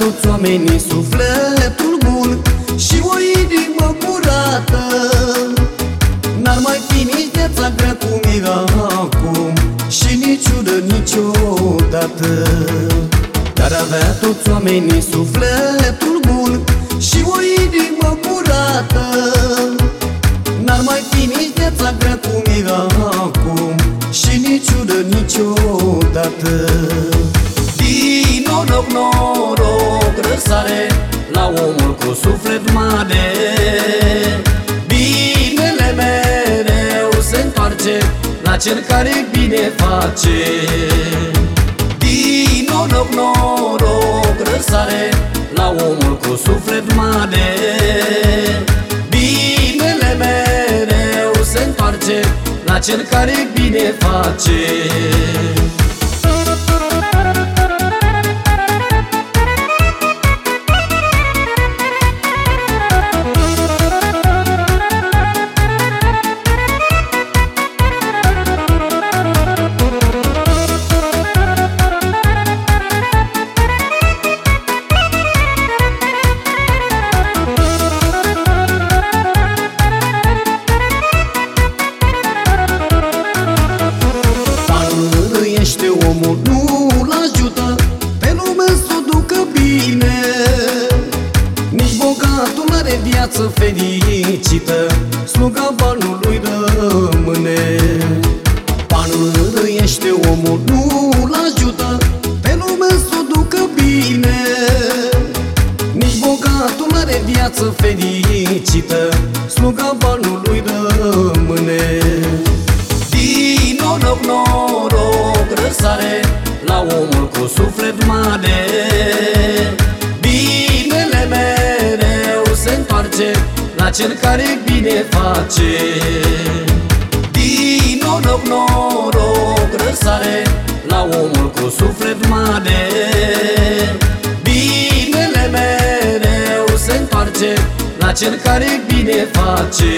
Toți oamenii sufletul bun Și o inimă curată. N-ar mai fi nici viața grea cum e acum Și nici ură niciodată. Dar avea toți oamenii sufletul bun Și o inimă curată. N-ar mai fi nici viața grea cum e acum Și nici ură niciodată. Din noroc, noroc, răsare La omul cu suflet mare. Binele mereu se întoarce La cel care bine face. Din noroc, noroc, răsare La omul cu suflet mare. Binele mereu se întoarce La cel care bine face ajută Pe lume să o ducă bine. Nici bogatul are viață fericită Sluga banului rămâne. Banul ești omul, nu-l ajută Pe lume să o ducă bine. Nici bogatul are viață fericită Sluga banului rămâne. Din noroc, noroc, răsare La omul cu suflet mare. Binele mereu se întoarce La cel care bine face. Din noroc, noroc, răsare La omul cu suflet mare. Binele mereu se întoarce La cel care bine face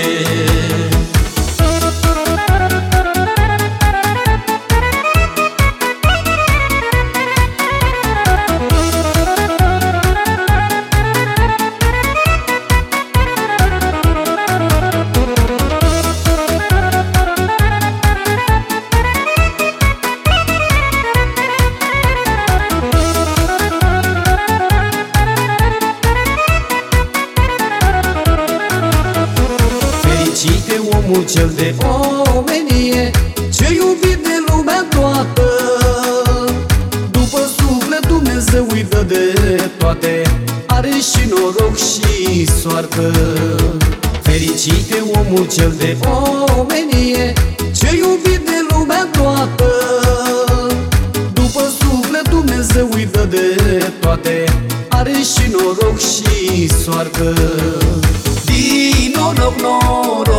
omul cel de omenie Ce iubit de lumea toată. După suflet Dumnezeu îi dă de toate Are și noroc și soartă. Fericit e omul cel de omenie Ce iubit de lumea toată. După suflet Dumnezeu îi dă de toate Are și noroc și soartă. Din noroc, noroc,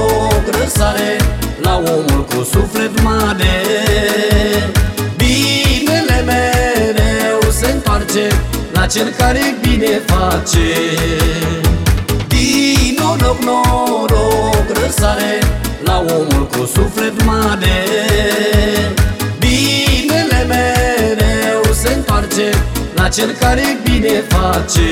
răsare La omul cu suflet mare. Binele mereu se întoarce La cel care bine face. Din noroc, noroc, răsare La omul cu suflet mare. Binele mereu se întoarce La cel care bine face